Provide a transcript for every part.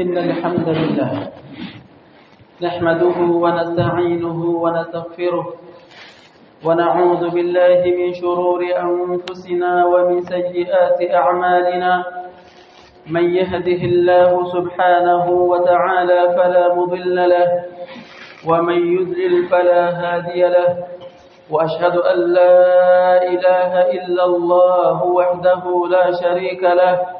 إن الحمد لله نحمده ونستعينه ونستغفره ونعوذ بالله من شرور أنفسنا ومن سيئات أعمالنا من يهده الله سبحانه وتعالى فلا مضل له ومن يذلل فلا هادي له وأشهد أن لا إله إلا الله وحده لا شريك له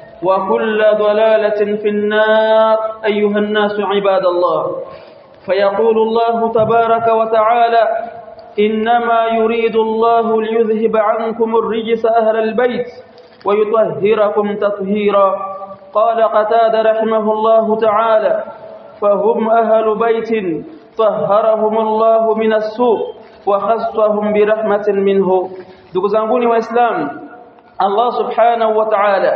وكل ضلالة في النار. أيها الناس عباد الله فيقول الله تبارك وتعالى إنما يريد الله ليذهب عنكم الرجس أهل البيت ويطهركم تطهيرا. قال قتاد رحمه الله تعالى فهم أهل بيت طهرهم الله من السوء وخصهم برحمة منه. دقزانقوني وإسلام الله سبحانه وتعالى.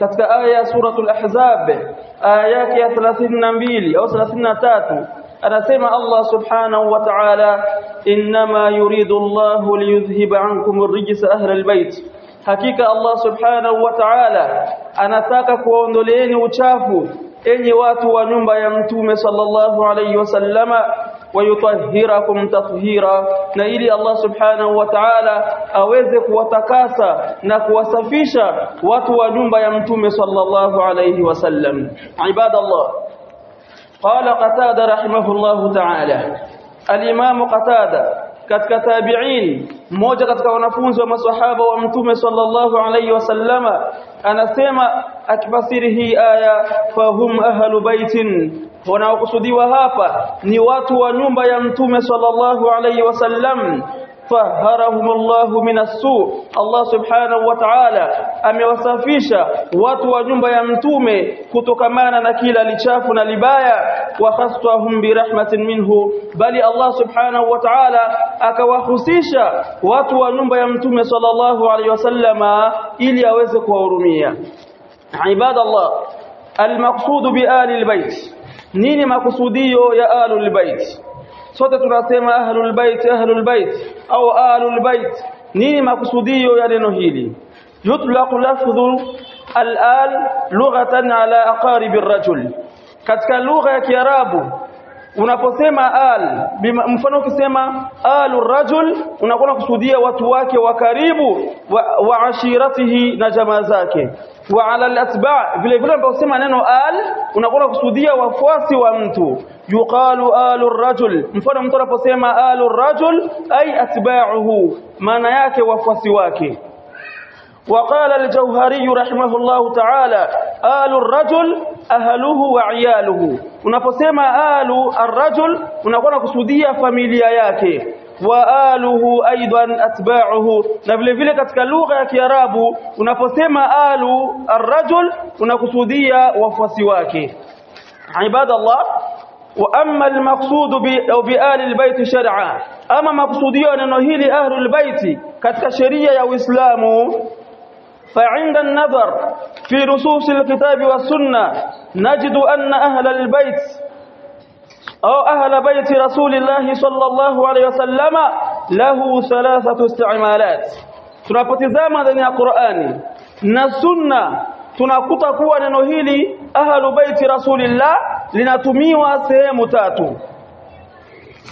كتك آية سورة الأحزاب. آيات 32 أو 33 أنا سيما الله سبحانه وتعالى. إنما يريد الله ليذهب عنكم الرجس أهل البيت. حقيقة الله سبحانه وتعالى. أنا تاكك واندليني وشافه إني واتوا نمبا يمتوم صلى الله عليه وسلم. Wayutahhirakum tathhira na ili Allah subhanahu wa ta'ala aweze kuwatakasa na kuwasafisha watu wa nyumba ya mtume sallallahu alayhi wasallam ibadallah qala qatada rahimahullah ta'ala al-imam qatada katika tabi'in mmoja katika wanafunzi wa maswahaba wa mtume sallallahu alayhi wasallama anasema akifasiri hii aya fahum ahlu baitin wanaokusudiwa hapa ni watu wa nyumba ya mtume sallallahu alayhi wasallam faharahumullahu minasu Allah subhanahu wa ta'ala amewasafisha watu wa nyumba ya mtume kutokamana na kila lichafu na libaya wa khaswahum birahmatin minhu bali Allah subhanahu wa ta'ala akawahusisha watu wa nyumba ya mtume sallallahu alayhi wasallama ili aweze kuwahurumia ibadallah bi ali albayt nini makusudio ya ahlul bait sote tunasema ahlul bait ahlul bait au ahlul bait nini makusudio ya neno hili yutlaqu lafdhu al-al lughatan ala aqarib ar-rajul katika lugha ya kiarabu unaposema al mfano ukisema alur rajul unakuwa kusudia watu wake wa karibu wa, ashiratihi na jamaa zake wa ala al-atba' vile vile unaposema neno al unakuwa kusudia wafuasi wa mtu yuqalu alur rajul mfano mtu anaposema alur rajul ay atba'uhu maana yake wafuasi wake وقال الجوهري رحمه الله تعالى آل الرجل أهله وعياله. ونفسما آل الرجل ونقول قصدية فاميليا وآله أيضا أتباعه. نفل فيلة كتكاللغة يا رابو ونفسما آل الرجل ونقصدية وفسواك عباد الله وأما المقصود بآل البيت شرعا. أما مقصودية أنه هي لأهل البيت كتكشرية يا إسلام فعند النظر في نصوص الكتاب والسنة نجد أن أهل البيت أو أهل بيت رسول الله صلى الله عليه وسلم له ثلاثة استعمالات tunapotizama ndani ya Qur'ani na sunna tunakuta kuwa neno hili ahlu baiti rasulillah linatumiwa sehemu tatu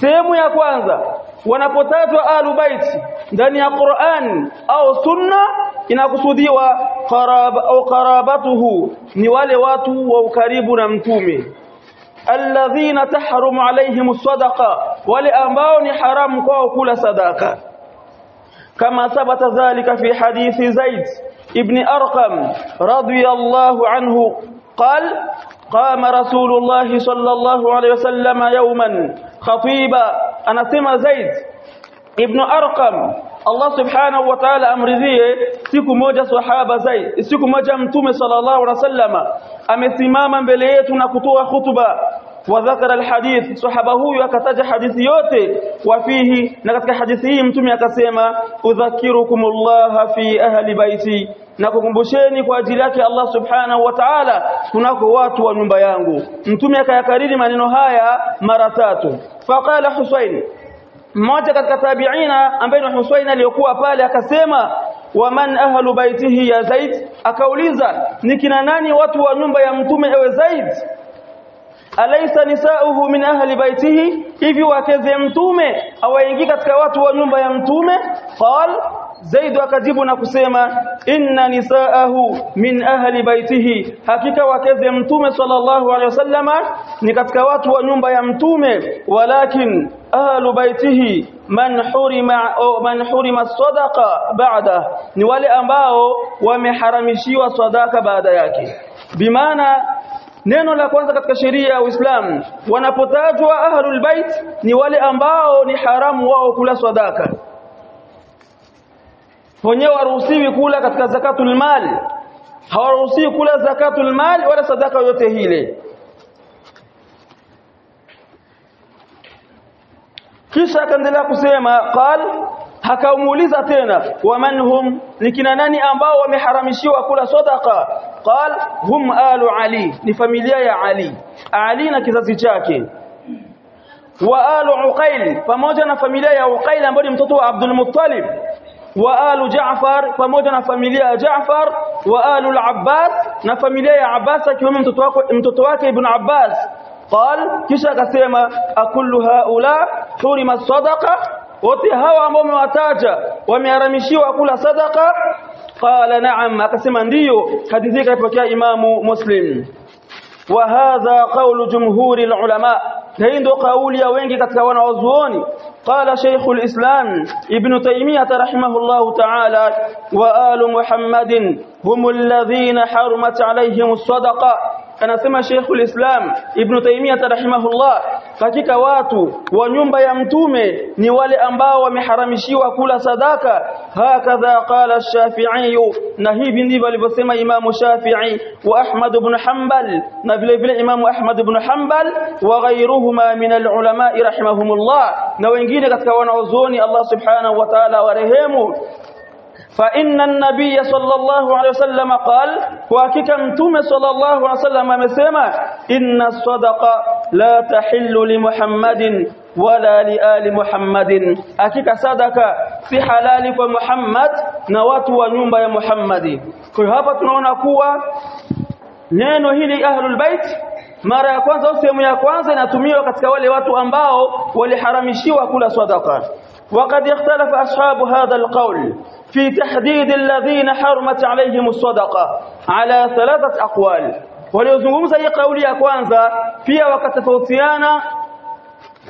sehemu ya kwanza wanapotajwa ahlu baiti ndani ya Qur'an au sunna inakusudiwa qarab au qarabatuhu ni wale watu wa ukaribu na mtume alladhina tahrumu alaihim sadaqa wale ambao ni haramu kwao kula sadaka kama thabata dhalika fi hadithi zaid ibn arqam radiyallahu anhu قال قام رسول الله صلى الله عليه وسلم يوما خطيبا سمع زيد ابن ارقم Allah subhanahu wa ta'ala amridhie siku moja sahaba Zaid siku moja mtume sallallahu alaihi wasallama amesimama mbele yetu na kutoa hutuba wa dhakara alhadith sahaba huyu akataja hadithi yote. Wa fihi na katika hadithi hii mtume akasema udhakirukumullah fi ahli baiti. Na kukumbusheni kwa ajili yake Allah subhanahu wa ta'ala kunako watu wa nyumba yangu. Mtume akayakariri maneno haya mara tatu. Faqala husaini mmoja katika tabiina ambaye ni Husain aliyokuwa pale akasema waman ahlu baitihi ya Zaid? Akauliza ni kina nani watu wa nyumba ya mtume ewe Zaid alaysa nisauhu min ahli baitihi hivi wakeze mtume hawaingii katika watu wa nyumba ya mtume qal Zaid akajibu na kusema inna nisaahu min ahli baitihi hakika wakeze mtume sallallahu alaihi wasallama ni katika watu wa nyumba ya mtume walakin ahlu baitihi man hurima man hurima sadaqa ba'da ni wale ambao wameharamishiwa sadaka baada yake bimaana neno la kwanza katika sheria ya Uislamu wanapotajwa ahlul bait ni wale ambao ni haramu wao kula sadaka. Wenyewe waruhusiwi kula katika zakatul mal. Hawaruhusiwi kula zakatul mal wala sadaka yote hile kisha akaendelea kusema qal hakamuuliza tena waman hum ni kina nani ambao wameharamishiwa kula sadaqa qal hum alu ali ni familia ya ali ali na kizazi chake wa alu uqail pamoja na familia ya uqail ambayo ni mtoto wa abdul muttalib wa alu Jaafar pamoja na familia ya Jaafar wa alu al-Abbas na familia ya Abbas akiwemo mtoto wake mtoto wake Ibn Abbas qal kisha akasema akullu haula hurima sadaqa wote hawa ambao umewataja wameharamishiwa kula sadaqa qala na'am akasema ndiyo hadithi kaipokea imamu Muslim wa hadha qawlu jumhuri al-ulama hii ndio kauli ya wengi katika wanawazuoni قال شيخ الإسلام ابن تيمية رحمه الله تعالى وآل محمد هم الذين عليهم الصدقة anasema Sheikhul Islam Ibn Taymiyyah rahimahullah katika watu wa nyumba ya mtume ni wale ambao wameharamishiwa kula sadaka hakadha qala Shafi'i na hivi ndivyo alivyosema Imamu Shafi'i wa Ahmad ibn Hanbal na vile vile Imamu Ahmad ibn Hanbal wa ghayruhuma min al-ulama rahimahumullah na wengine katika wanaozuoni Allah subhanahu wa ta'ala warehemu fa inna an-nabiyya sallallahu alayhi wasallam qala kwa hakika mtume sallallahu alayhi wasallam amesema inna sadaqa la tahillu li muhammadin wala li ali muhammadin. Hakika sadaka si halali kwa muhammad na watu wa nyumba ya muhammadi. Kwa hapa tunaona kuwa neno hili ahlul bait mara ya kwanza au sehemu ya kwanza inatumiwa katika wale watu ambao waliharamishiwa kula sadaqa. وقد اختلف أصحاب هذا القول في تحديد الذين حرمت عليهم الصدقة على ثلاثة أقوال. وليزنكم زي قولي أكوانزا فيها وقت فوتيانا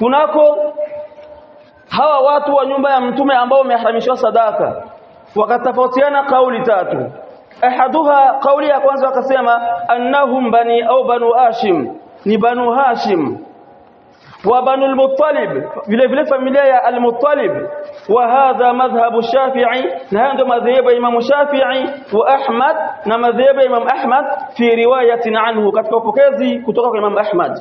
هناك هوا واتوا نمبا يمتم أنبوم يحرمشوا صداقة. وقت قولي تاتو. أحدها قولي أكوانزا وقسيما أنهم بني أو بنو آشم نبنو هاشم. وبنو المطلب vile vile familia ya al-Muttalib wa hadha madhhabu Shafi'i na haya madhhabu ya Imam Shafi'i wa Ahmad na madhhabu ya Imam Ahmad fi riwayatin anhu katika upokezi kutoka kwa Imam Ahmad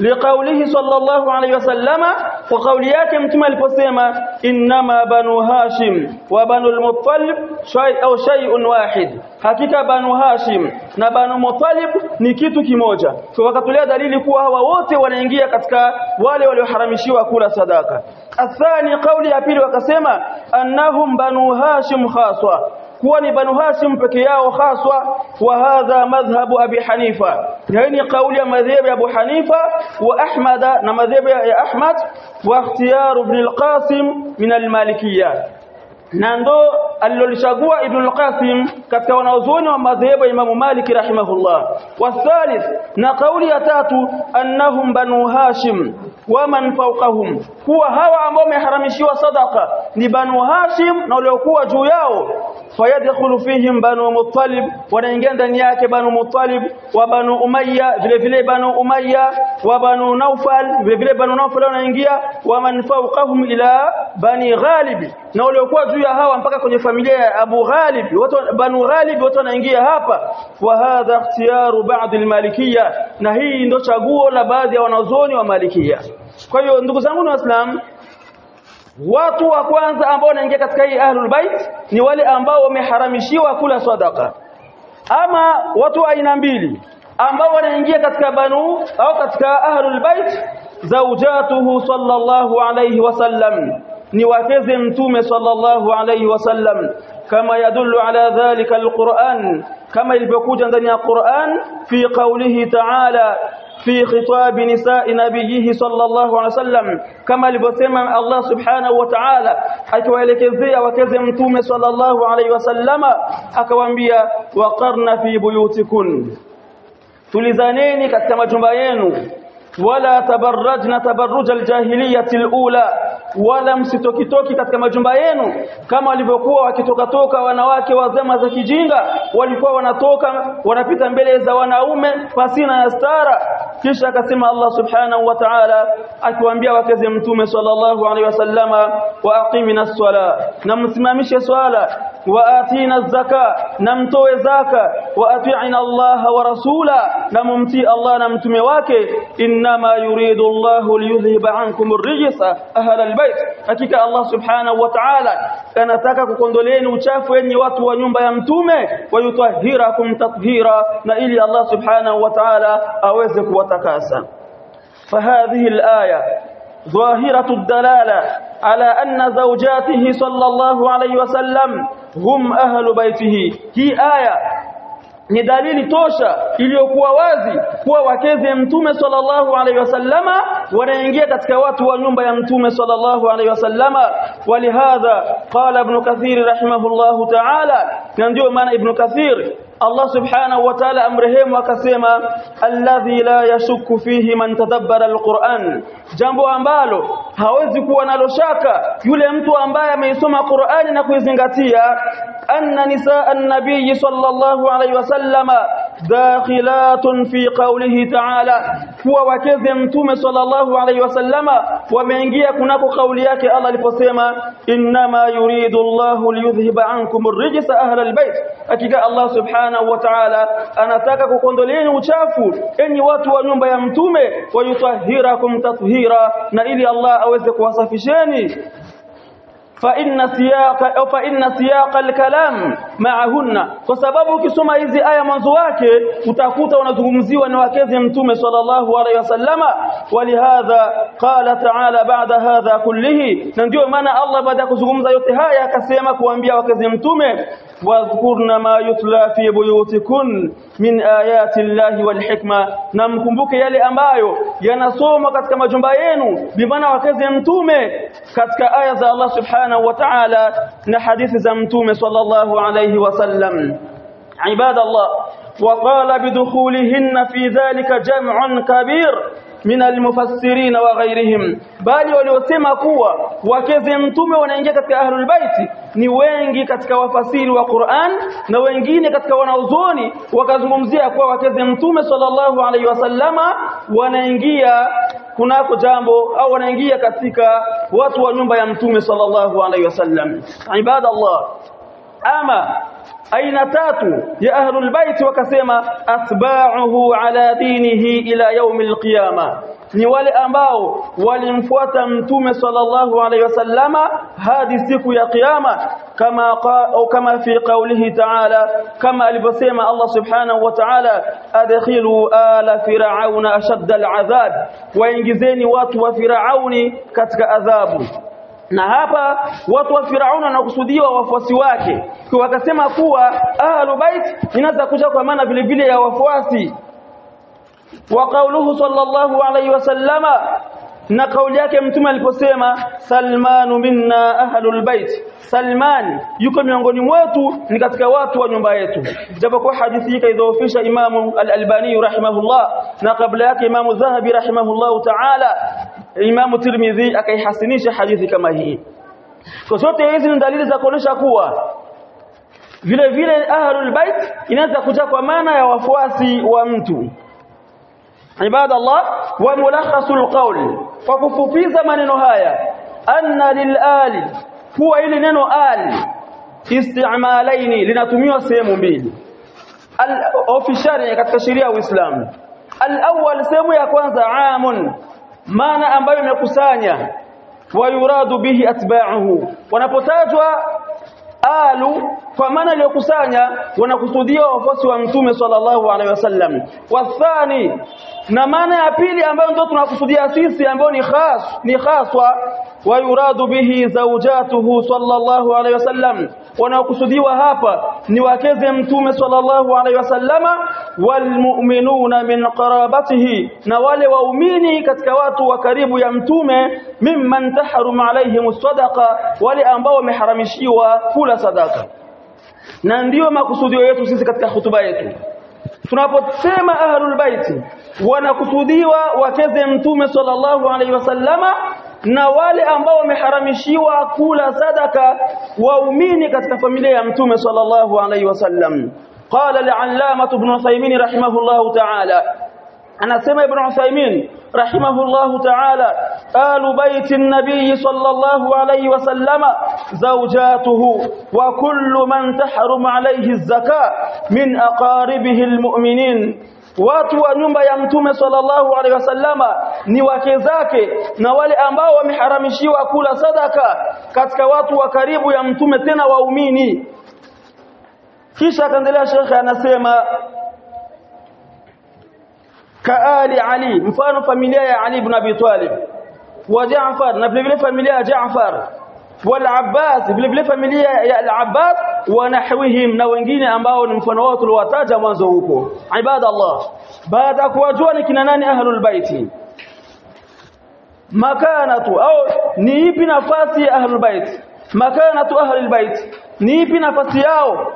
liqaulihi sallallahu alayhi wasallama wa kauli yake mtume aliposema innama banu hashim wa banu al-muttalib shay au shay'un wahid hakika banu hashim na banu muttalib ni kitu kimoja kwa wakatulia dalili kuwa hawa wote wanaingia katika wale walioharamishiwa kula sadaka athani kauli ya pili wakasema annahum banu hashim khaswa kuwa ni banu hashim peke yao haswa wa hadha madhhabu abi hanifa na hii ni kauli ya madhhabu ya abu hanifa wa ahmad na madhhabu ya ahmad wa ikhtiyar ibn al-qasim min al-malikiyya na ndo alilochagua Ibn al-Qasim katika wanaozuoni wa madhehebu ya Imam Malik rahimahullah wathalith na kauli ya tatu annahum banu Hashim wa man fawqahum. Kuwa hawa ambao wameharamishiwa sadaqa ni banu Hashim na waliokuwa juu yao. Fayadkhulu fihim banu Muttalib wanaingia ndani yake banu Muttalib wa banu Umayya vile vile banu Umayya wa banu Naufal vile vile banu Naufal wanaingia. Wa man fawqahum ila bani Ghalib na waliokuwa juu ya hawa mpaka kwenye familia ya Abu Ghalib. Watu banu Ghalib watu wanaingia hapa. Wa hadha ikhtiyaru ba'd al-malikiyya na hii ndio chaguo la baadhi ya wanazuoni wa malikia kwa hiyo ndugu zangu na waislamu watu wa kwanza ambao wanaingia katika hii ahlul bait ni wale ambao wameharamishiwa kula sadaqa ama watu aina mbili ambao wanaingia katika banu au katika ahlul bait zawjatuhu sallallahu alayhi wasallam ni wakeze mtume sallallahu alayhi wasallam kama yadullu ala dhalika alquran kama ilivyokuja ndani ya Qur'an fi qawlihi ta'ala في خطاب نساء نبيه صلى الله عليه وسلم كما لبسم الله سبحانه وتعالى. حيث ولكذي وكذي متوم صلى الله عليه وسلم أكوانبيا وقرن في بيوتكن. تلزانيني كتما جمبينو wala tabarrajna tabarruj aljahiliyati alula wala msitokitoki katika majumba yenu kama walivyokuwa wakitoka toka wanawake wa zama za kijinga walikuwa wanatoka wanapita mbele za wanaume pasina ya stara kisha akasema Allah subhanahu wa ta'ala akiwaambia wakeze mtume sallallahu alaihi wasallama wa aqimina swala na msimamishe swala وآتينا الزكاة نمتو زكاه واطيعنا الله ورسوله. نمتي الله نمتمه واكه إنما يريد الله ليذهب عنكم الرجس. أهل البيت. حقيقه الله سبحانه وتعالى. انتاك كوندولين عفو يني watu wa nyumba ya mtume wa yutahira الله سبحانه وتعالى. ili وتكاسا. فهذه الآية ظاهرة الدلالة على أن زوجاته صلى الله عليه وسلم هم أهل بيته هي آية ni dalili tosha iliyokuwa wazi kuwa wakeze mtume sallallahu alaihi wasallama wanaingia katika watu wa nyumba ya mtume sallallahu alaihi wasallama walihadha qala ibn kathir rahimahullahu ta'ala ndio maana ibn kathir Allah subhanahu wa ta'ala amrehemu alladhi la yashukku fihi man tadabbara alquran jambo ambalo hawezi kuwa nalo shaka yule mtu ambaye ameisoma Qur'ani na kuizingatia anna nisaa an-nabiy sallallahu alayhi wasallama dakhilatun fi qawlihi ta'ala kuwa wakeze mtume sallallahu alayhi wasallama wameingia kunako kauli yake Allah aliposema innama yuridu Allahu liyudhhiba ankum ar-rijsa ahla al-bayt hakika Allah subhanahu wa ta'ala anataka kukondoleeni uchafu enyi watu wa nyumba ya mtume wayutahhirakum tathhira na ili Allah aweze kuwasafisheni فإن سياق فإن سياق الكلام معهن. فسبب كسمى هذه آية منزواك وتأكوت ونزغمزي ونواكذ يمتوم صلى الله عليه وسلم ولهذا قال تعالى بعد هذا كله. ننجو من الله بعد كزغمزة يطهى يكسيمك وانبياء وكذ يمتوم واذكرنا ما يتلى في بيوتكن من آيات الله والحكمة نمكمبك يلي أمايو ينصوم كما مجنبينو بمن وكذ يمتوم كتك آية الله سبحانه wa ta'ala na hadithi za mtume sallallahu alayhi wasallam عباد الله وقال بدخولهن في ذلك جمع كبير min almufassirin wa ghairihim bali waliosema kuwa wakeze mtume wanaingia katika ahlul baiti ni wengi katika wafasiri wa Qur'an na wengine katika wanauzoni wakazungumzia kuwa wakeze mtume sallallahu alaihi wasallama wanaingia kunako jambo au wanaingia katika watu wa nyumba ya mtume sallallahu alaihi wasallam ibadallah ama aina tatu ya ahlul bait wakasema atba'uhu ala dinihi ila yaumil qiyama ni wale ambao walimfuata mtume sallallahu alaihi wasallama hadi siku ya kiyama kama au kama fi qawlihi ta'ala kama alivyosema Allah subhanahu wa ta'ala adkhilu ala fir'auna ashadda al'adhab waingizeni watu wa fir'auni katika adhabu na hapa watu wa Firauna wanakusudiwa wafuasi wake wakasema kuwa ahlul bait inaweza kuja kwa maana vile vile ya wafuasi wa qauluhu sallallahu alayhi wasallama na kauli yake mtume aliposema Salmanu minna ahlul bait Salman yuko miongoni mwetu ni katika watu wa nyumba yetu japokuwa hadithi hii kaidhoofisha Imamu al-Albani rahimahullah na kabla yake Imamu Dhahabi rahimahullah ta'ala Imamu Tirmidhi akaihasinisha hadithi kama hii. Kwa zote hizi ni dalili za kuonesha kuwa vile vile ahlul bait inaweza kuja kwa maana ya wafuasi wa mtu. Ibada Allah wa mulakhasul qawl kwa kufupiza maneno haya anna lilali huwa ile neno ali istimalaini linatumiwa sehemu mbili. Al-official katika sheria ya Uislamu. Al-awwal sehemu ya kwanza amun maana ambayo imekusanya wa yuradu bihi atba'uhu wanapotajwa alu kwa maana iliyokusanya wanakusudia wafuasi wa mtume sallallahu alaihi wasallam wathani na maana ya pili ambayo ndio tunakusudia sisi ambayo ni khas ni khaswa wa yuradu bihi zawjatuhu sallallahu alaihi wasallam wanakusudiwa hapa ni wakeze mtume sallallahu alaihi wasallama walmu'minuna min qarabatihi na wale waumini katika watu wa karibu ya mtume mimman tahrum alaihim sadaqa wale ambao wameharamishiwa kula sadaka na ndiyo makusudio yetu sisi katika hutuba yetu tunaposema ahlul baiti wanakusudiwa wakeze mtume sallallahu alaihi wasallama na wale ambao wameharamishiwa kula sadaka waumini katika familia ya mtume sallallahu alaihi wasallam qala al-allamah ibn Uthaymeen rahimahullahu ta'ala anasema ibn Uthaymeen rahimahullahu ta'ala alu baiti an-nabiy sallallahu alayhi wasallama zawjatuhu wa kullu man tahrum alayhi az-zaka min aqaribihi al-mu'minin watu wa nyumba ya mtume sallallahu alaihi wasallama ni wake zake na wale ambao wameharamishiwa kula sadaka katika watu wa karibu ya mtume tena waumini. Kisha akaendelea shekhe anasema kaali ali mfano familia ya ali ibn abi talib wa jaafar na vile vile familia ya jaafar abbas vile vile familia ya al abbas wa nahwihim na wengine ambao ni mfano wao tuliowataja mwanzo huko ibada allah baada kuwajua ni kina nani ahlul baiti makanatu au ni ipi nafasi ya ahlul bait makanatu ahlul bait ni ipi nafasi yao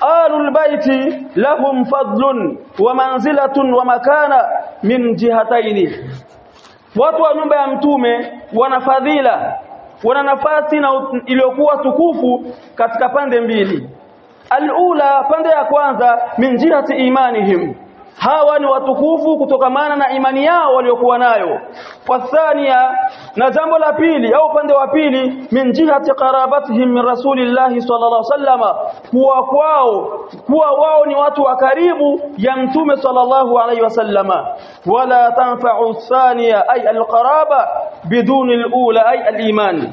ahlul baiti lahum fadlun wa manzilatun wa makana min jihataini watu wa nyumba ya mtume wana fadhila wana nafasi na iliyokuwa tukufu katika pande mbili. Alula pande ya kwanza min jihati imanihim hawa ni watukufu kutokamana na imani yao waliokuwa nayo wathania na jambo la pili au upande wa pili min jihati qarabatihim min rasulillahi sallallahu alaihi wasallama kuwa kwao kuwa wao ni watu wa karibu ya mtume sallallahu alaihi wasallama wala tanfa'u thania ay alqaraba biduni alula ay aliman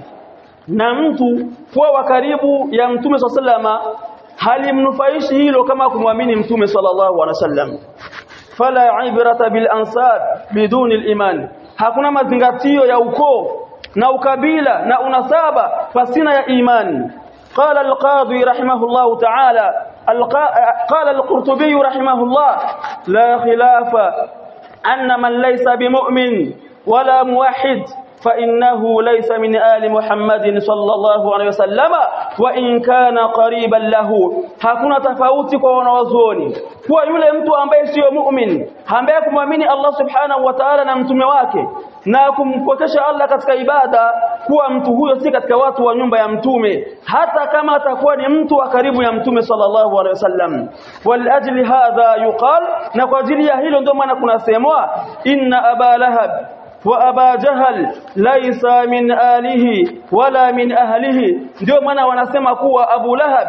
na mtu kuwa wa karibu ya mtume sallallahu wasallama halimnufaishi hilo kama kumwamini mtume sallallahu alaihi wasallam fala ibrata bil ansab biduni al iman hakuna mazingatio ya ukoo na ukabila na unasaba pasina ya imani قال القاضي رحمه الله تعالى قال القرطبي رحمه الله لا خلاف أن من ليس بمؤمن ولا موحد فإنه ليس من آل محمد صلى الله عليه وسلم وإن كان قريبا له hakuna tofauti kwa wanawazuoni kuwa yule mtu ambaye sio muumini ambaye kumwamini Allah subhanahu wa ta'ala na mtume wake na kumpokesha Allah katika ibada kuwa mtu huyo si katika watu wa nyumba ya mtume hata kama atakuwa ni mtu wa karibu ya mtume sallallahu alaihi wasallam wal ajli hadha yuqal na kwa ajili ya hilo ndio maana kunasemwa inna aba lahab وأبا جهل ليس من آله ولا من أهله ndio maana wanasema kuwa Abu Lahab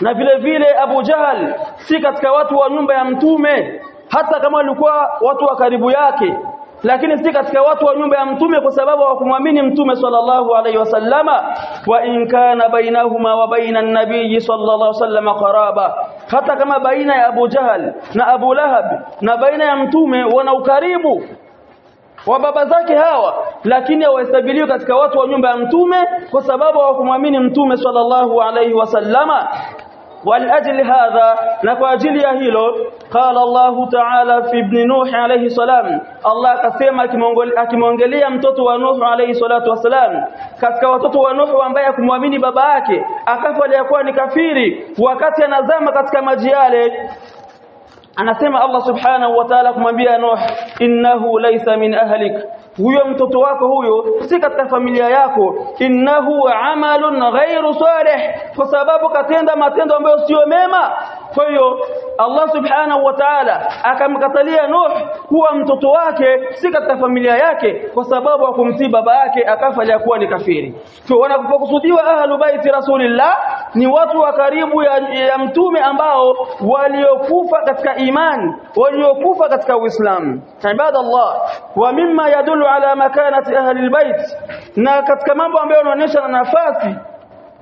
na vile vile Abu Jahal si katika watu wa nyumba ya mtume hata kama walikuwa watu wa karibu yake lakini si katika watu wa nyumba ya mtume kwa sababu hawakumwamini mtume sallallahu alaihi wasallama wa in kana bainahuma wa baina an-nabiy sallallahu alaihi wasallam qaraba hata kama baina ya Abu Jahal na Abu Lahab na baina ya mtume wana ukaribu wa baba zake hawa lakini hawahesabiliwi katika watu wa nyumba ya mtume kwa sababu hawakumwamini mtume sallallahu alaihi wasallama ولأجل هذا نكواجل يهيلو قال الله تعالى في ابن نوح عليه السلام الله akasema akimwongelea mtoto wa Nuh alayhi salatu wasalam katika watoto wa Nuh ambaye kumwamini baba yake akafa aliyakuwa ni kafiri wakati anazama katika maji yale anasema Allah subhanahu wa ta'ala kumwambia Nuh innahu laysa min ahlik huyo mtoto wako huyo si katika familia yako innahu amalun ghairu salih kwa sababu katenda matendo ambayo sio mema kwa hiyo Allah subhanahu wa ta'ala akamkatalia Nuh kuwa mtoto wake si katika familia yake kwa sababu hakumtii baba yake akafa aliyakuwa ni kafiri kwa wanapokusudiwa ahlu baiti rasulillah ni watu wa karibu ya, ya mtume ambao waliokufa katika imani waliokufa katika Uislamu ibadallah wa mimma yadullu ala makanati ahli albayt na katika mambo ambayo yanaonyesha nafasi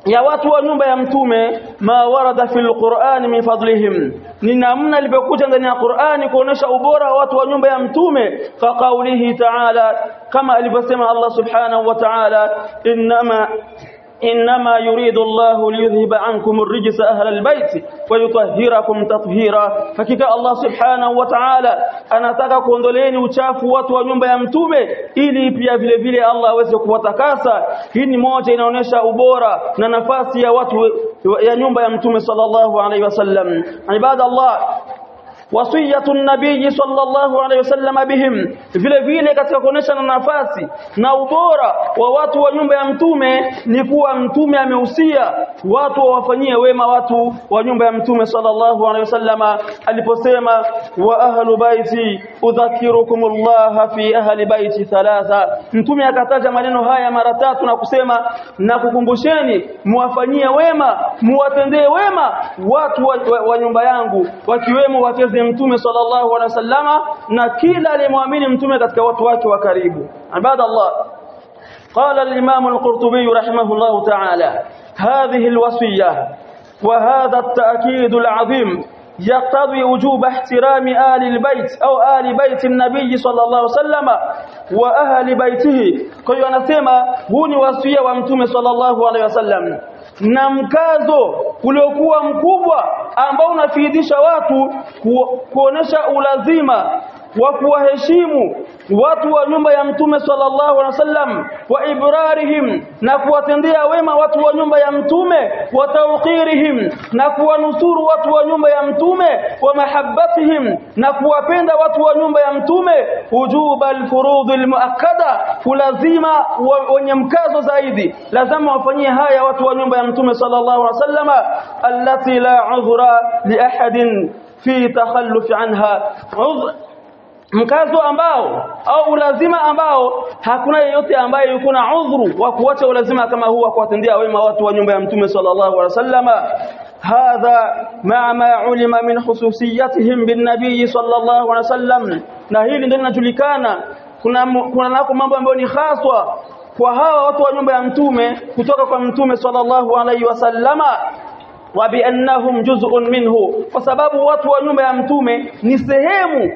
ya watu wa nyumba ya mtume ma warada fil Qur'ani min fadlihim ni namna ilivyokuja ndani ya Qur'ani kuonesha ubora wa watu wa nyumba ya mtume fa qawlihi ta'ala kama alivyosema Allah subhanahu wa ta'ala inma إنما يريد الله ليذهب عنكم الرجس أهل البيت ويطهركم تطهيرا فكيك الله سبحانه وتعالى anataka kuondoleni uchafu watu wa nyumba ya mtume ili pia vile vile Allah aweze kuwatakasa hii ni moja inaonyesha ubora na nafasi ya watu ya nyumba ya mtume sallallahu alaihi wasallam ibadallah wasiyatu nabii sallallahu alaihi wasallam bihim. Vile vile katika kuonesha na nafasi na ubora wa watu wa nyumba ya mtume ni kuwa mtume amehusia watu wawafanyie wema watu wa nyumba ya mtume sallallahu alaihi wasallama aliposema wa ahlu baiti udhakirukumullah fi ahli baiti thalatha. Mtume akataja maneno haya mara tatu na kusema na kukumbusheni muwafanyie wema muwatendee wema watu wa, wa, wa nyumba yangu wakiwemo wateze mtume sallallahu alaihi wasallama na kila aliyemwamini mtume katika watu wake wa karibu ibadallah قال الإمام القرطبي رحمه الله تعالى هذه الوصية وهذا التأكيد العظيم يقتضي وجوب احترام آل البيت أو آل بيت النبي صلى الله عليه وسلم وأهل بيته anasema huu ni wasia wa mtume sallallahu alaihi wasallam na mkazo uliokuwa mkubwa ambao unafidisha watu ku, kuonesha ulazima wa kuwaheshimu watu wa nyumba ya mtume sallallahu alaihi wasallam wa ibrarihim na kuwatendea wema watu wa nyumba ya mtume wa tawqirihim na kuwanusuru watu wa nyumba ya mtume wa mahabbatihim na kuwapenda watu wa nyumba ya mtume wujuba alfurudh almuakkada ulazima wenye mkazo zaidi lazima wafanyie haya watu wa nyumba ya mtume sallallahu alaihi wasallam allati la udhra li ahadin fi takhalluf anha mkazo ambao au ulazima ambao hakuna yeyote ambaye yuko na udhuru wa kuacha ulazima kama huu wa kuwatendea wema watu wa nyumba ya mtume sallallahu alaihi wasallama hadha ma ma ulima min khususiyatihim bin nabiy sallallahu alaihi wasallam na hili ndio linajulikana kuna kuna nako mambo ambayo ni haswa kwa hawa watu wa nyumba ya mtume kutoka kwa mtume sallallahu alaihi wasallama wa biannahum juz'un minhu kwa sababu watu wa nyumba ya mtume ni sehemu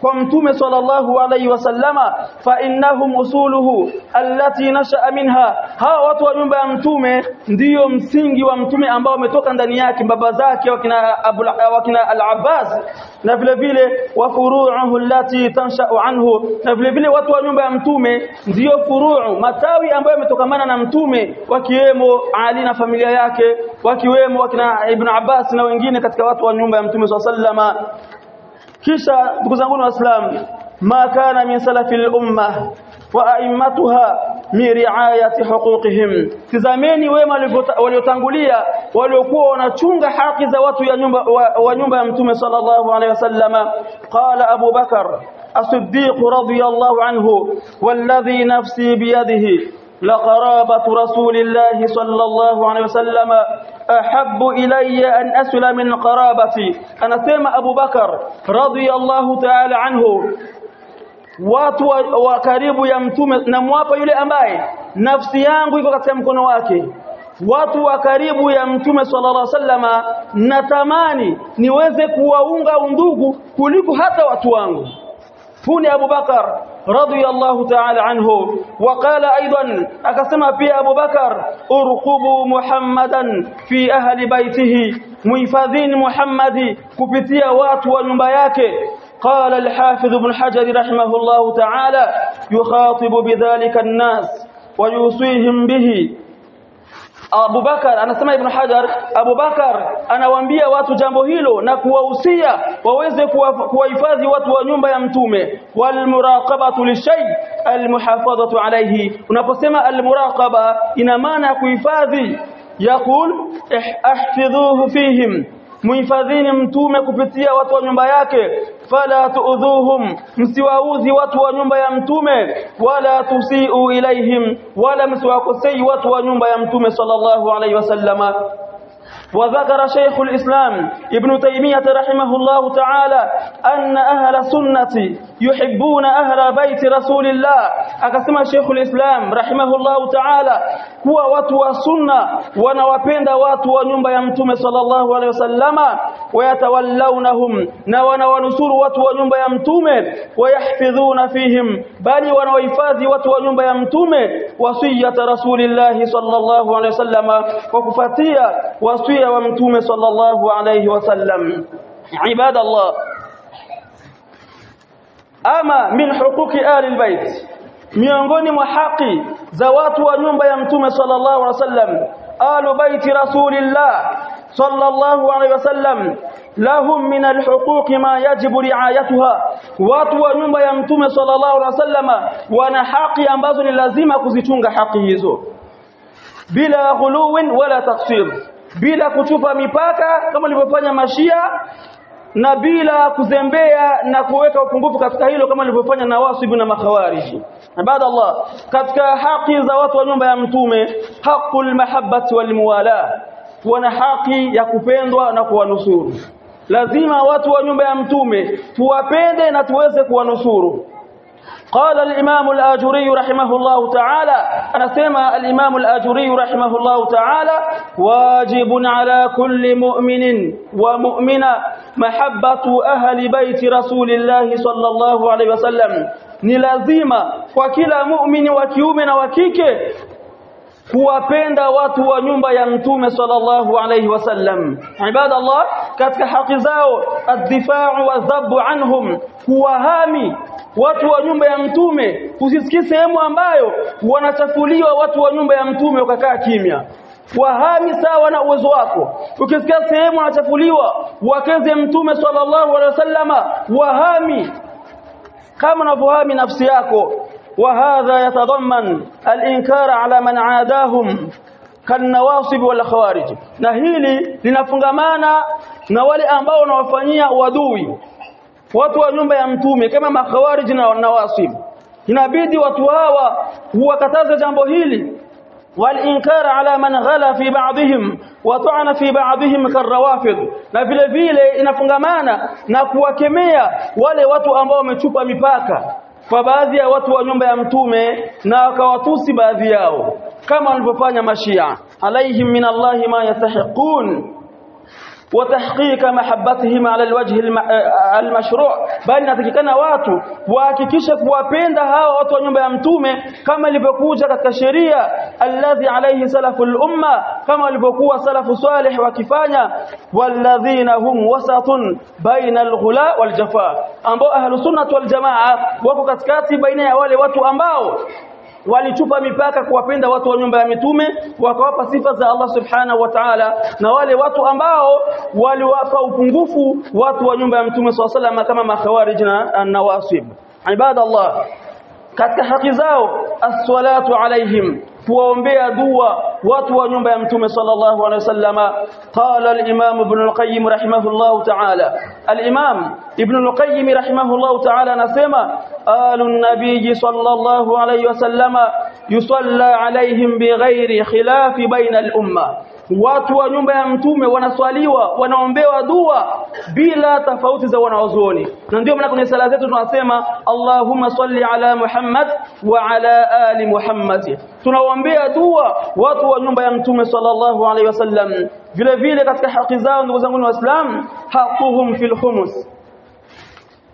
kwa mtume sallallahu alayhi wasallama fa innahum usuluhu allati nashaa minha. Hawa watu wa nyumba ya mtume ndiyo msingi wa mtume ambao umetoka ndani yake baba zake wakina Abu wakina al-Abbas na vile vile wa furu'uhu allati tansha'u anhu na vile vile watu wa nyumba ya mtume ndiyo furuu matawi ambayo yametokamana na mtume wakiwemo Ali na familia yake wakiwemo wakina Ibn Abbas na wengine katika watu wa nyumba ya mtume sallallahu kisha ndugu zangu waislamu ma kana min salafil umma wa a'immatuha mi riayati huquqihim tizameni wema waliotangulia waliokuwa wanachunga haki za watu ya nyumba wa, wa nyumba ya mtume sallallahu alaihi wasallama qala abu bakar as-siddiq radiyallahu anhu walladhi nafsi biyadihi لقرابة رسول الله صلى الله عليه وسلم أحب إلي أن أسل من قرابتي أبو بكر رضي الله تعالى عنه watu wa karibu ya mtume namwapa yule ambaye nafsi yangu iko katika mkono wake watu wa karibu ya mtume sallallahu alaihi wasallama natamani niweze kuwaunga undugu kuliko hata watu wangu فوني أبو بكر رضي الله تعالى عنه وقال أيضا اكسم في أبو بكر ارقبوا محمدا في أهل بيته محافظين محمد كبتيا وقت ونبا قال الحافظ بن حجر رحمه الله تعالى يخاطب بذلك الناس ويوصيهم به. Abu Bakar anasema Ibn Hajar Abu Bakar anawaambia watu jambo hilo na kuwahusia waweze kuwahifadhi watu wa nyumba ya mtume wal muraqabatu lishay al muhafadhatu alayhi unaposema al muraqaba ina maana kuhifadhi yaqul ihfidhuhu fihim muhifadhini mtume kupitia watu wa nyumba yake fala tuudhuhum msiwauzi watu wa nyumba ya mtume wala tusiu ilaihim wala msiwakosei watu wa nyumba ya mtume sallallahu alaihi wasallama وذكر شيخ الإسلام ابن تيمية رحمه الله تعالى أن أهل السنة يحبون أهل بيت رسول الله. أقسم شيخ الإسلام رحمه الله تعالى هو واتوا السنة ونوابند واتوا نيمبا يمتم صلى الله عليه وسلم ويتولونهم نوانا ونسور واتوا نيمبا يمتم ويحفظون فيهم بل ونويفاذي واتوا نيمبا يمتم وصية رسول الله صلى الله عليه وسلم وكفتية وصية ومتوم صلى الله عليه وسلم عباد الله ama min huquqi ahli albayt miongoni mwa haki za watu wa nyumba ya mtume sallallahu alaihi wasallam ahlu baiti rasulillah sallallahu alaihi wasallam lahum min alhuquqi ma yajibu riayatuha watu wa nyumba ya mtume sallallahu alaihi wasallam wana haki ambazo ni lazima kuzichunga haki hizo bila ghuluwin wala taksir bila kuchupa mipaka kama lilivyofanya mashia na bila kuzembea na kuweka upungufu katika hilo kama walivyofanya nawasibu na makhawariji ibada Allah katika haki za watu wa nyumba ya mtume haqul mahabbati wal muwala wana haki ya kupendwa na kuwanusuru. Lazima watu wa nyumba ya mtume tuwapende na tuweze kuwanusuru قال الإمام الآجري رحمه الله تعالى أنا سيما الإمام الآجري رحمه الله تعالى واجب على كل مؤمن ومؤمنة محبة أهل بيت رسول الله صلى الله عليه وسلم. نلازيمة وكلا مؤمن وكيومن وكيك هو بيند واتو ونمب ينتوم صلى الله عليه وسلم عباد الله كتك حقزاو الدفاع والذب عنهم هو هامي watu wa nyumba ya mtume usisikie sehemu ambayo wanachafuliwa watu wa nyumba ya mtume ukakaa kimya wahami sawa na uwezo wako ukisikia sehemu wanachafuliwa wakeze mtume sallallahu alaihi wasallama wahami kama unavyohami nafsi yako وهذا يتضمن الإنكار على من عاداهم كالنواصب والخوارج na hili linafungamana na wale ambao wanawafanyia uadui Watu wa nyumba ya mtume kama makhawarij na nawasib inabidi watu hawa huwakataza jambo hili والإنكار على من غلا في بعضهم وطعن في بعضهم كالروافض na vile vile inafungamana na kuwakemea wale watu ambao wamechupa mipaka kwa baadhi ya watu wa nyumba ya mtume na wakawatusi baadhi yao kama walivyofanya mashia alaihim min Allahi ma yastahiqun وتحقيق محبتهم على الوجه المشروع bali natakikana watu wahakikishe kuwapenda hawa watu wa nyumba ya mtume kama ilivyokuja katika sheria alladhi alayhi salaful umma kama walivyokuwa salafu salih wakifanya walladhina hum wasatun baina alghula waljafa ambao ahlus sunnah wal jamaa wako katikati baina ya wale watu ambao walichupa mipaka kuwapenda watu wa nyumba ya mitume wakawapa sifa za Allah subhanahu wa ta'ala na wale watu ambao waliwapa upungufu watu wa nyumba ya mtume SAW kama makhawarij na nawasib ibadallah katika haki zao as-salatu alaihim kuwaombea dua watu wa nyumba ya mtume sallallahu alaihi wasallama qala al-imam ibn al-qayyim rahimahullah ta'ala al-imam ibn al-qayyim rahimahullah ta'ala anasema alun nabiy sallallahu alaihi wasallama yusalla alaihim bighairi khilafi baina al-umma watu wa nyumba ya mtume wanaswaliwa wanaombewa dua bila tofauti za wanaozuoni na ndio maana kwenye sala zetu tunasema Allahumma salli ala Muhammad wa ala ali Muhammad tunaombea dua watu wa nyumba ya mtume sallallahu alaihi wasallam vile vile katika haki zao ndugu zangu waislamu haquhum fil khumus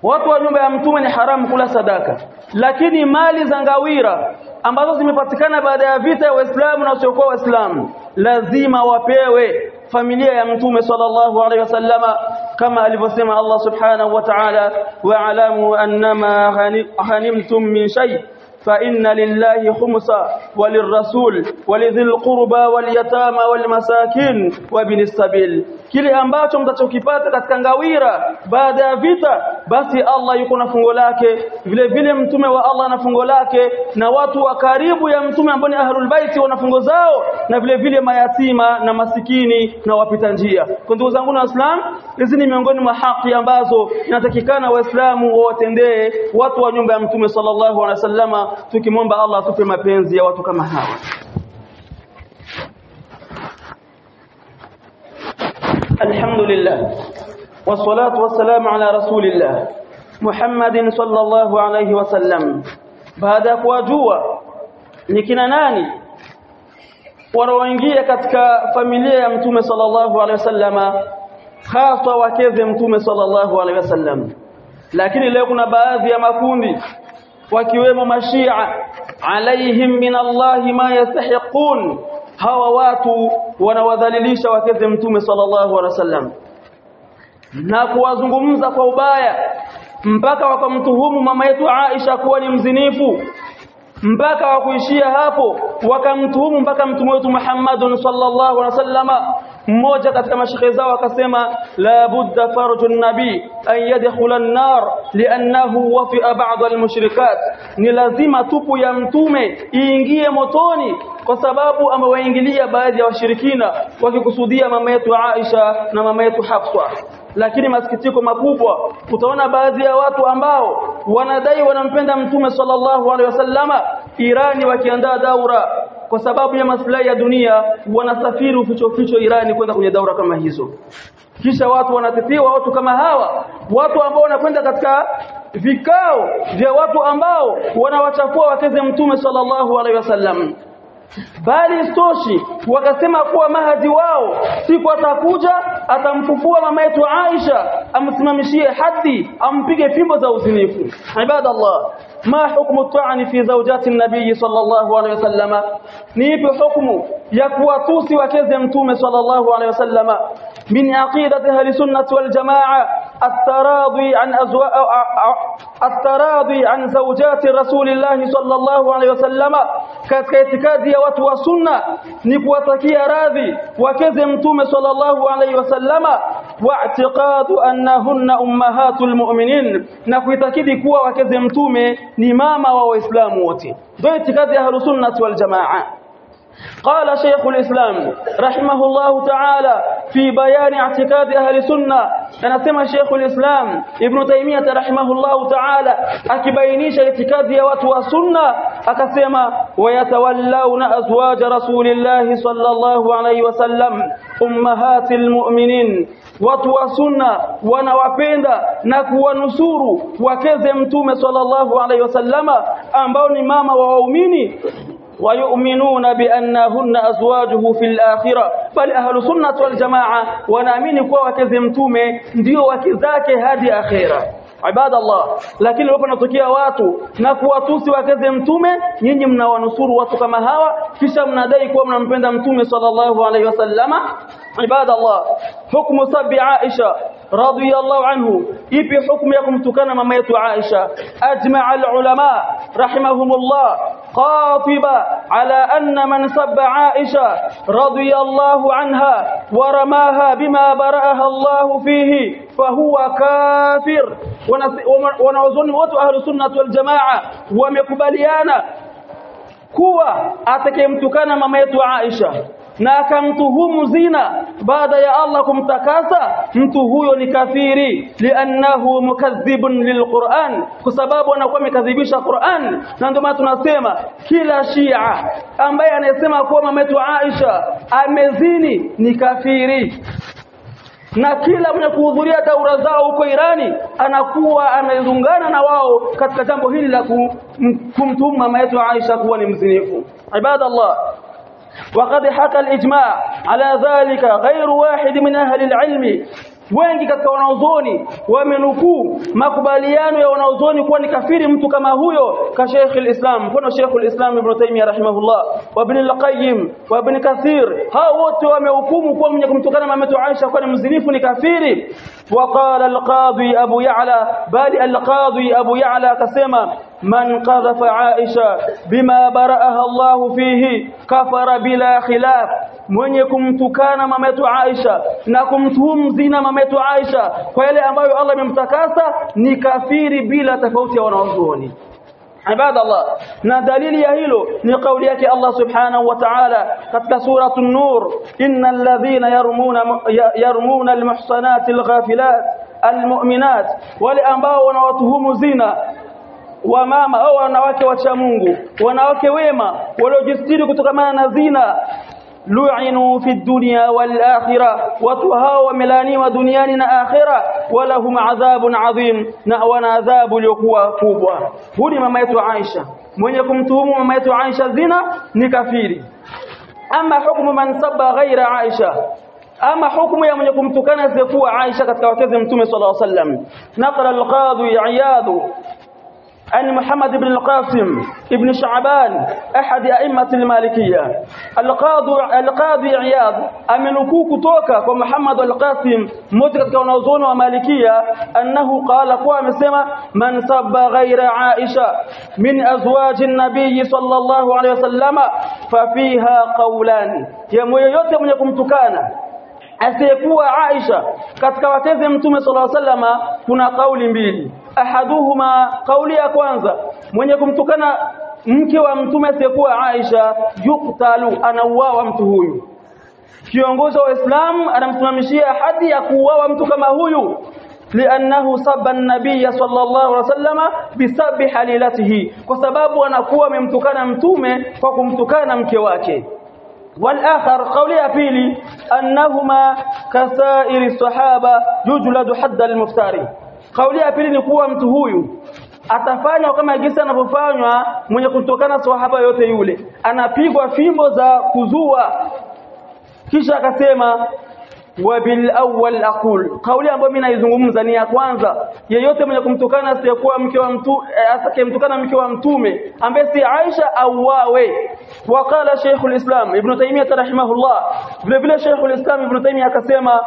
watu wa nyumba ya mtume ni haramu kula sadaka lakini mali za ngawira ambazo zimepatikana baada ya vita ya waislamu na wasiokuwa waislamu lazima wapewe familia ya mtume sallallahu alaihi wasallama kama alivyosema Allah subhanahu wa ta'ala wa'lamu annama ghanimtum min shay' فإن لله خمسا وللرسول ولذي القربى واليتامى والمساكين وابن السبيل kile ambacho mtachokipata katika ngawira baada ya vita basi Allah yuko na fungo lake vile vile mtume wa Allah na fungo lake na watu wa karibu ya mtume ambao ni ahlul baiti wana fungo zao na vile vile mayatima na masikini na wapita njia kwa ndugu zangu waislamu hizi ni miongoni mwa haki ambazo inatakikana waislamu wawatendee watu wa nyumba ya mtume sallallahu alaihi wasallama tukimwomba Allah atupe mapenzi ya watu kama hawa. Alhamdulillah. Wassalatu wassalamu ala rasulillah. Muhammadin sallallahu alayhi wasallam baada ya kuwajua ni kina nani wanaoingia katika familia ya mtume sallallahu alaihi wasallama hasa wakeze mtume sallallahu alaihi wasallam lakini leo kuna baadhi ya makundi wakiwemo mashia alaihim min Allahi ma yastahiqun hawa watu wanawadhalilisha wakeze mtume sallallahu alaihi wasallam na kuwazungumza kwa ubaya mpaka wakamtuhumu mama yetu Aisha kuwa ni mzinifu mpaka wakuishia hapo wakamtuhumu mpaka mtume wetu Muhammadun sallallahu alaihi wasallama mmoja katika mashekhe zao akasema la budda farjun nabi an yadkhula an-nar li'annahu wafi'a ba'd al-mushrikat ni lazima tupu ya mtume iingie motoni kwa sababu amewaingilia baadhi ya washirikina wakikusudia mama yetu Aisha na mama yetu Hafsa lakini masikitiko makubwa utaona baadhi ya watu ambao wanadai wanampenda mtume sallallahu alaihi wasallama Irani wakiandaa daura kwa sababu ya maslahi ya dunia wanasafiri uficho ficho Irani kwenda kwenye daura kama hizo. Kisha watu wanatetiwa watu kama hawa watu ambao wanakwenda katika vikao vya watu ambao wanawachafua wakeze mtume sallallahu alaihi wasallam. Bali istoshi wakasema kuwa mahadi wao siku atakuja atamfufua mama yetu Aisha amsimamishie hadi ampige fimbo za uzinifu. Ibadallah ما حكم الطعن في زوجات النبي صلى الله عليه وسلم؟ نيب حكم يقوى توسي وكذا صلى الله عليه وسلم من عقيدة أهل سنة والجماعة. التراضي عن أزواء التراضي عن زوجات رسول الله صلى الله عليه وسلم katika itikadi ya watu wa sunna ni kuwatakia radhi wakeze mtume sallallahu alaihi wasallama wa i'tiqadu annahunna ummahatul mu'minin na kuitakidi kuwa wakeze mtume ni mama wa waislamu wote ndio itikadi ya ahlus sunnah wal jamaa قال شيخ الإسلام رحمه الله تعالى في بيان اعتقاد أهل السنة anasema Sheikh al-Islam Ibn Taymiyyah rahimahullahu ta'ala akibainisha itikadi ya watu wa sunna akasema wayatawallawna azwaj rasulillahi sallallahu alayhi wasallam ummahatil mu'minin watu wa sunna wanawapenda na kuwanusuru wakeze mtume sallallahu alayhi wasallama ambao ni mama wa waumini ويؤمنون بأنهن أزواجه في الآخرة. فالأهل سنة والجماعة ونامين كوا وكذمتوم ديو وكذاك هذه أخيرة عباد الله لكن لو نتكيا واتو نكوا توسي وكذمتوم نيني من ونصور واتو كما هوا فيش من دايك ومن مبند صلى الله عليه وسلم. عباد الله حكم سب عائشة رضي الله عنه إيه حكم يكم تكنا ماما يتو عائشه اجمع العلماء رحمهم الله قاطبة على أن من سب عائشه رضي الله عنها ورماها بما براها الله فيه فهو كافر ونظن وقت أهل السنة والجماعه ومقبليانا كوا اتكيم تكنا ماما يتو عائشه na akamtuhumu zina. Baada ya Allah kumtakasa mtu huyo ni kafiri. Liannahu mukadhibun lilquran. Kwa sababu anakuwa amekadhibisha Qur'an. Na ndio maana tunasema kila Shia ambaye anasema kuwa mama yetu Aisha amezini ni kafiri. Na kila mwenye kuhudhuria daura zao huko Irani anakuwa anaizungana na wao katika jambo hili la kumtuhumu mama yetu Aisha kuwa ni mzinifu. Ibadallah وقد حكى الإجماع على ذلك غير واحد من أهل العلم wengi katika wanaozoni wamenukuu makubaliano ya wanaozoni kuwa ni kafiri mtu kama huyo ka Sheikh al-Islam mfano Sheikh al-Islam Ibn Taymiyyah rahimahullah wa Ibn al-Qayyim wa Ibn Kathir hao wote wamehukumu kuwa mwenye kumtukana mamatu Aisha kuwa ni mzinifu ni kafiri وقال القاضي أبو يعلى بل القاضي أبو يعلى كسما من قذف عائشة بما برأها الله فيه كفر بلا خلاف. من يكمتكان ممت عائشة؟ نكمتهم زين ممت عائشة. فيلي أمامي الله من ممتكاسة نكافير بلا تفوت ونعوذوني. عباد الله نا دليل يهيلو نقول يك الله سبحانه وتعالى قد كسورة النور. إن الذين يرمون, يرمون المحصنات الغافلات المؤمنات ولأنباء ونواتهم زينة wa mama au wanawake wacha Mungu wanawake wema waliojistiri kutokana na zina lu'inu fi dunya wal akhirah watu hao wamelaniwa duniani na akhira walahum adhabun adhim na wana adhabu iliyokuwa kubwa huyu ni mama yetu Aisha mwenye kumtuhumu mama yetu Aisha zina ni kafiri ama hukumu man sabba ghaira Aisha ama hukumu ya mwenye kumtukana asiyekuwa Aisha katika wakezi mtume sallallahu alaihi wasallam naqala al-qadhi Iyad عن محمد بن القاسم ابن شعبان أحد أئمة المالكية. القاضي القاضي عياض أمنكو كتوكا ومحمد القاسم مدرك ونوزون ومالكية أنه قال قوام سما من سب غير عائشة من أزواج النبي صلى الله عليه وسلم ففيها قولان. يا ميوت من يكم تكانا. asiyekuwa Aisha katika watezi mtume sala sallama kuna kauli mbili. Ahaduhuma kauli ya kwanza mwenye kumtukana mke wa mtume asiyekuwa Aisha yuktalu anauawa mtu huyu. Kiongozi wa Uislamu anamsimamishia hadi ya kuuawa mtu kama huyu. Liannahu sabba an-nabiy sallallahu alaihi wasallam bisabbi halilatihi kwa sababu anakuwa amemtukana mtume kwa kumtukana mke wake. والآخر قولي أبيلي أنهما كسائر الصحابة يجلد حد المفتري قولي أبيلي نكوى mtu atafanywa kama jinsi anavyofanywa mwenye kutokana sahaba yote yule anapigwa fimbo za kuzua kisha akasema wabil awwal aqul kauli ambayo mimi naizungumza ni ya kwanza yeyote mwenye kumtukana asiyekuwa mke wa mtu asiyemtukana mke wa mtume ambaye si Aisha au wawe waqala Sheikhul Islam Ibn Taymiyyah rahimahullah vile vile Sheikhul Islam Ibn Taymiyyah akasema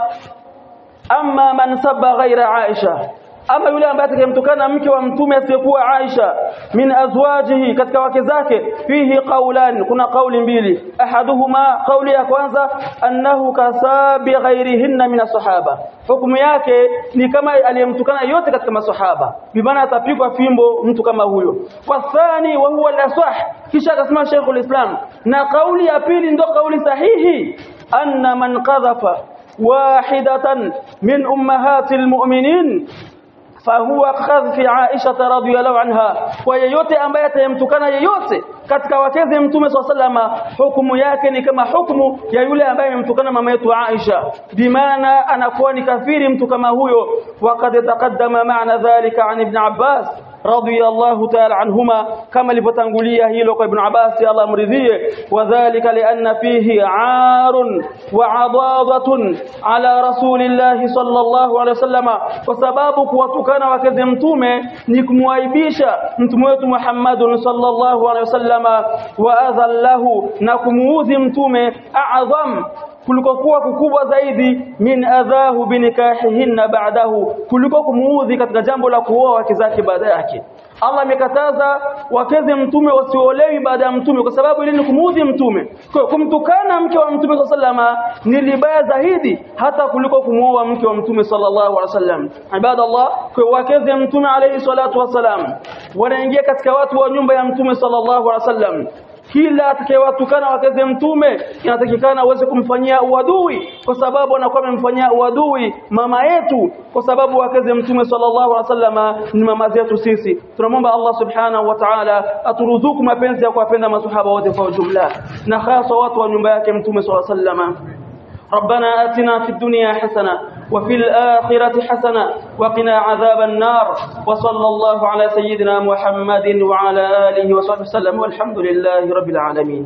amma man sabba ghaira Aisha ama yule ambaye atakayemtukana mke wa mtume asiyekuwa Aisha min azwajihi katika wake zake fihi qaulan kuna kauli mbili ahaduhuma kauli ya kwanza annahu kasabi ghairihinna min ashabah hukumu yake ni kama aliyemtukana yote katika masahaba bimaana atapigwa fimbo mtu kama huyo wathani wa huwa al-asah kisha akasema Sheikhul Islam na kauli ya pili ndio kauli sahihi anna man qadhafa wahidatan min ummahatil mu'minin fahuwa khadhfi Aisha radhiyallahu anha kwa yeyote ambaye atayemtukana yeyote katika wakeze mtume swalla hukumu yake ni kama hukumu ya yule ambaye amemtukana mama yetu Aisha bimaana anakuwa ni kafiri mtu kama huyo waqad taqaddama ma'na dhalika an ibn Abbas رضي الله تعالى عنهما كما لفتنغوليا هيلو ابن عباس يا الله مرضيه وذلك لأن فيه عار وعضاضة على رسول الله صلى الله عليه وسلم فسبابك وسباب قوتكنا وكذمتومه نكمعيبشا متموت محمد صلى الله عليه وسلم وأذله نكموذمتومه أعظم kuliko kuwa kukubwa zaidi min adhahu binikahihinna ba'dahu kuliko kumuudhi katika jambo la kuoa wake zake baada yake Allah amekataza wakeze mtume wasiolewi baada ya mtume kwa sababu ile ni kumuudhi mtume kwa kumtukana mke wa mtume sallama ni libaya zaidi hata kuliko kumuoa mke wa mtume sallallahu alaihi wasallam ibadallah kwa wakeze mtume alayhi salatu wasalam wanaingia katika watu wa nyumba ya mtume sallallahu alaihi wasallam kila atakayewatukana wakeze mtume inatakikana uweze kumfanyia uadui kwa sababu anakuwa amemfanyia uadui mama yetu kwa sababu wakeze mtume sallallahu alaihi wasallama ni mama zetu sisi tunamwomba Allah subhanahu wa ta'ala aturuzuku mapenzi ya kuwapenda masahaba wote kwa ujumla na hasa watu wa nyumba yake mtume sallallahu alaihi wasallama ربنا آتنا في الدنيا حسنة وفي الآخرة حسنة. وقنا عذاب النار. وصلى الله على سيدنا محمد وعلى آله وصحبه وسلم. والحمد لله رب العالمين.